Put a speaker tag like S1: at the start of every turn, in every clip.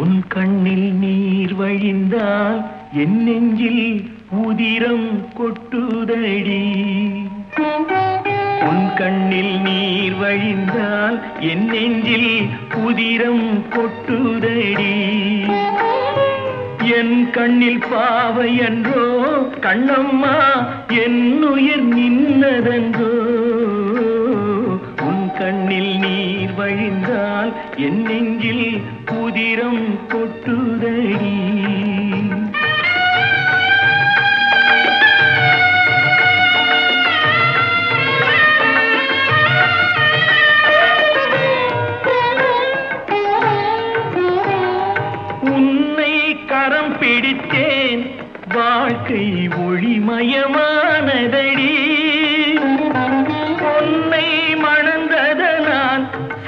S1: உன் கண்ணில் நீர் வழிந்தால் என் நெஞ்சில் உதிரம் கொட்டுதடி. உன் கண்ணில் நீர் வழிந்தால் என் நெஞ்சில் உதிரம் கொட்டுதடி. என் கண்ணில் பாவை என்றோ கண்ணம்மா என் உயிர் நின்னதென்றோ. உன் கண்ணில் நீர் வழிந்தால் என் நெஞ்சில் மந்திரம் கொட்டுதடி. உன்னை கரம் பிடித்தேன் வாழ்க்கை ஒளிமயமானதடி. உன்னை மன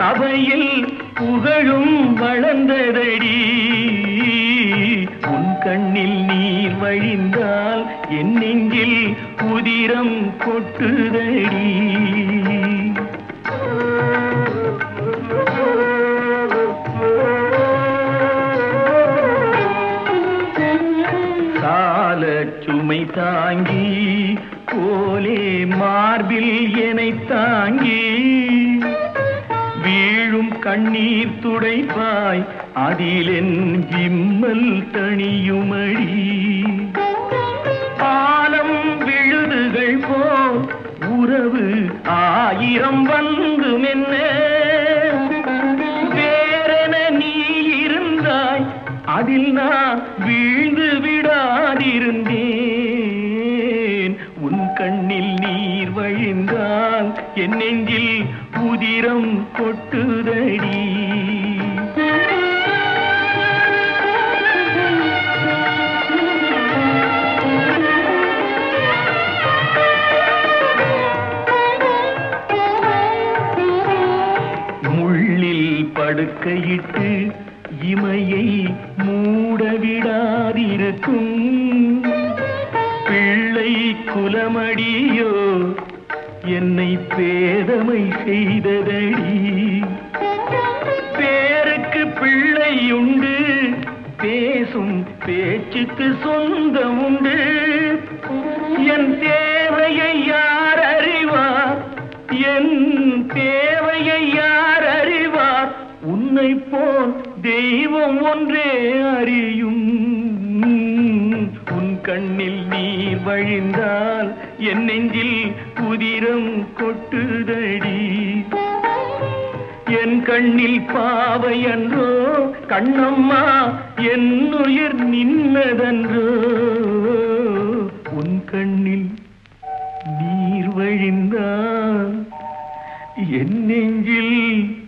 S1: சபையில் புகழும் வளர்ந்ததடி. உன் கண்ணில் நீர் வழிந்தால் என் நெஞ்சில் உதிரம் கொட்டுதடி. கால சுமை தாங்கி போலே மார்பில் என தாங்கி. வீழும் கண்ணீர் துடைப்பாய் அதிலென் விம்மல் தணியுமடி. பாலம் விழுதுகள் போல் உறவு ஆயிரம் வந்து மென்ன வேறென நீ இருந்தாய் அதில் நான் வீழ்ந்து விடாதிருந்தேன். கண்ணில் நீர் வழிந்தால் என் நெஞ்சில் உதிரம் கொட்டுதடி. முள்ளில் படுக்கையிட்டு இமையை மூடவிடாதிருக்கும். பிழ பிள்ளை குலமடியோ? என்னை பேதமை செய்ததடி. பேருக்கு பிள்ளை உண்டு பேசும் பேச்சுக்கு சொந்தம் உண்டு. என் தேவையை யார் அறிவார் என் தேவையை யார் அறிவார் உன்னை போல் தெய்வம் ஒன்றே அறியும். உன் கண்ணில் நீ வழிந்தால் என் நெஞ்சில் புதிரம் கொட்டுதடி. என் கண்ணில் பாவை அன்றோ கண்ணம்மா என் உயிர் நின்னதன்றோ. உன் கண்ணில் நீர் வழிந்தால் என் நெஞ்சில்